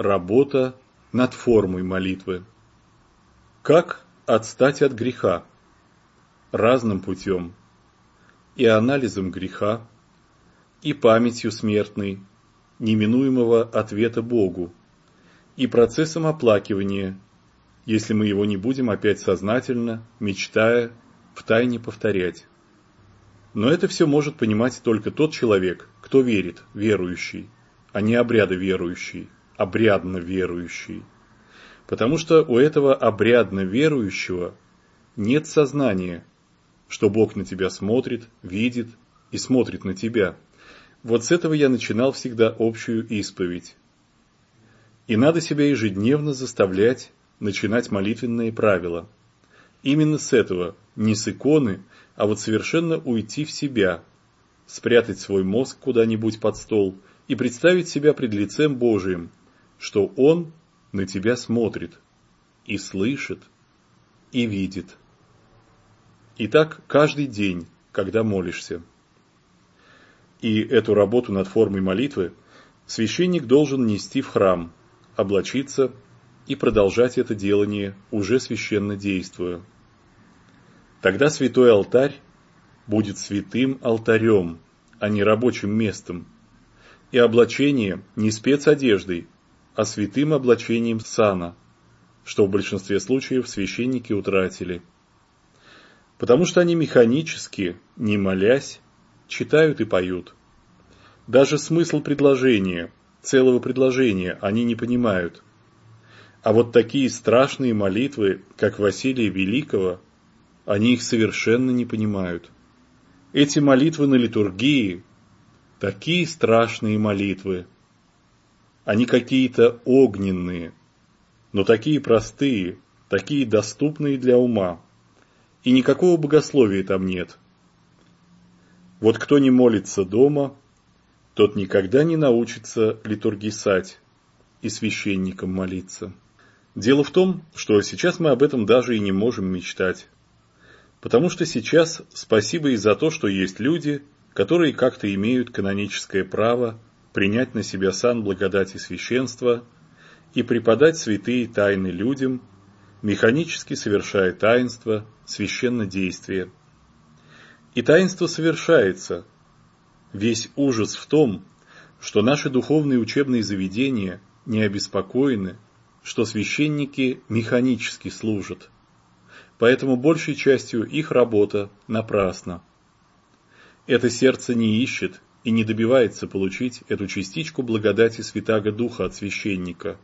работа над формой молитвы. Как отстать от греха? Разным путем. И анализом греха, и памятью смертной, неминуемого ответа Богу, и процессом оплакивания, если мы его не будем опять сознательно, мечтая, втайне повторять. Но это все может понимать только тот человек, кто верит, верующий, а не обряда верующий, обрядно верующий. Потому что у этого обрядно верующего нет сознания, что Бог на тебя смотрит, видит и смотрит на тебя. Вот с этого я начинал всегда общую исповедь. И надо себя ежедневно заставлять начинать молитвенные правила. Именно с этого, не с иконы, а вот совершенно уйти в себя, спрятать свой мозг куда-нибудь под стол и представить себя пред лицем Божиим, что Он на тебя смотрит и слышит и видит. И так каждый день, когда молишься. И эту работу над формой молитвы священник должен нести в храм, облачиться и продолжать это делание, уже священно действуя. Тогда святой алтарь будет святым алтарем, а не рабочим местом, и облачение не спецодеждой, а святым облачением сана, что в большинстве случаев священники утратили. Потому что они механически, не молясь, читают и поют. Даже смысл предложения, целого предложения они не понимают. А вот такие страшные молитвы, как Василия Великого, они их совершенно не понимают. Эти молитвы на литургии, такие страшные молитвы, они какие-то огненные, но такие простые, такие доступные для ума. И никакого богословия там нет. Вот кто не молится дома, тот никогда не научится литургисать и священникам молиться. Дело в том, что сейчас мы об этом даже и не можем мечтать. Потому что сейчас спасибо и за то, что есть люди, которые как-то имеют каноническое право принять на себя сан благодати священства и преподать святые тайны людям, механически совершая таинство, священнодействие. И таинство совершается. Весь ужас в том, что наши духовные учебные заведения не обеспокоены, что священники механически служат. Поэтому большей частью их работа напрасна. Это сердце не ищет и не добивается получить эту частичку благодати Святаго Духа от священника.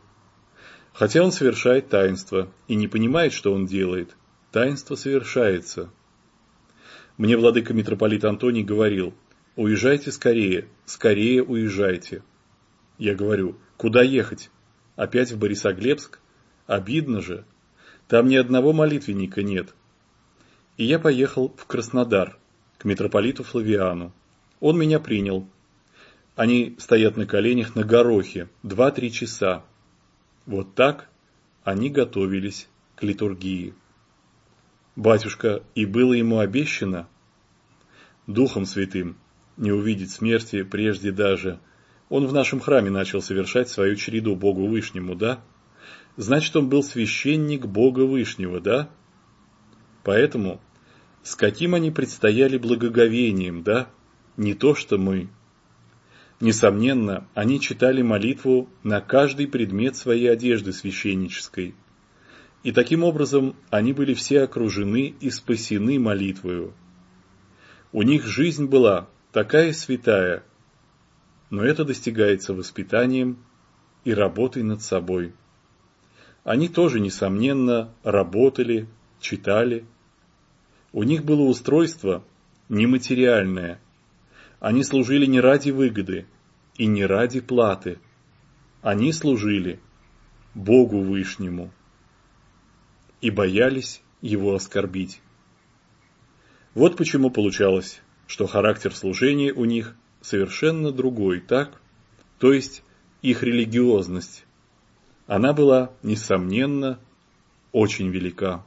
Хотя он совершает таинство и не понимает, что он делает, таинство совершается. Мне владыка митрополит Антоний говорил, уезжайте скорее, скорее уезжайте. Я говорю, куда ехать? Опять в Борисоглебск? Обидно же. Там ни одного молитвенника нет. И я поехал в Краснодар, к митрополиту Флавиану. Он меня принял. Они стоят на коленях на горохе два-три часа. Вот так они готовились к литургии. Батюшка, и было ему обещано Духом Святым не увидеть смерти прежде даже. Он в нашем храме начал совершать свою череду Богу Вышнему, да? Значит, он был священник Бога Вышнего, да? Поэтому с каким они предстояли благоговением, да? Не то что мы. Несомненно, они читали молитву на каждый предмет своей одежды священнической. И таким образом они были все окружены и спасены молитвою. У них жизнь была такая святая, но это достигается воспитанием и работой над собой. Они тоже, несомненно, работали, читали. У них было устройство нематериальное – они служили не ради выгоды и не ради платы. Они служили Богу Вышнему и боялись Его оскорбить. Вот почему получалось, что характер служения у них совершенно другой, так? То есть их религиозность. Она была, несомненно, очень велика.